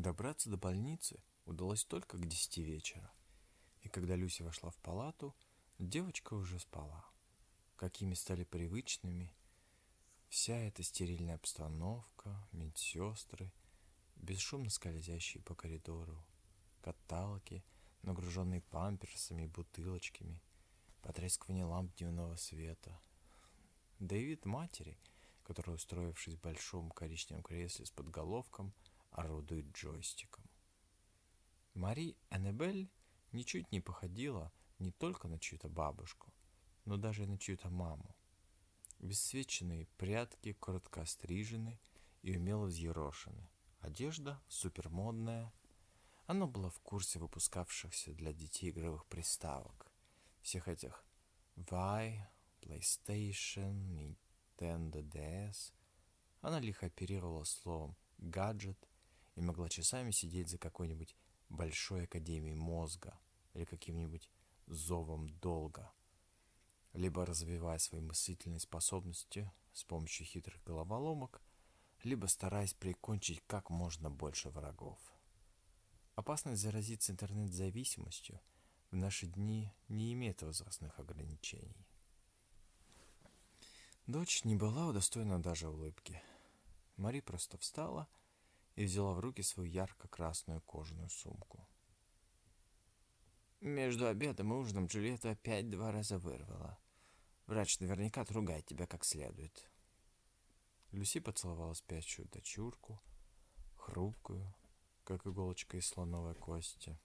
Добраться до больницы удалось только к десяти вечера, и когда Люся вошла в палату, девочка уже спала. Какими стали привычными вся эта стерильная обстановка, медсестры, бесшумно скользящие по коридору, каталки, нагруженные памперсами и бутылочками, потрескивание ламп дневного света. Да матери, которая, устроившись в большом коричневом кресле с подголовком, орудует джойстиком. Мари Аннебель ничуть не походила не только на чью-то бабушку, но даже на чью-то маму. Бесцвеченные прятки коротко острижены и умело взъерошены. Одежда супермодная. Она была в курсе выпускавшихся для детей игровых приставок. Всех этих Vi, PlayStation, Nintendo DS. Она лихо оперировала словом «гаджет» и могла часами сидеть за какой-нибудь большой академией мозга или каким-нибудь зовом долга, либо развивая свои мыслительные способности с помощью хитрых головоломок, либо стараясь прикончить как можно больше врагов. Опасность заразиться интернет-зависимостью в наши дни не имеет возрастных ограничений. Дочь не была удостоена даже улыбки. Мари просто встала и взяла в руки свою ярко-красную кожаную сумку. Между обедом и ужином Джульетта опять два раза вырвала. Врач наверняка отругает тебя как следует. Люси поцеловала спящую дочурку, хрупкую, как иголочка из слоновой кости.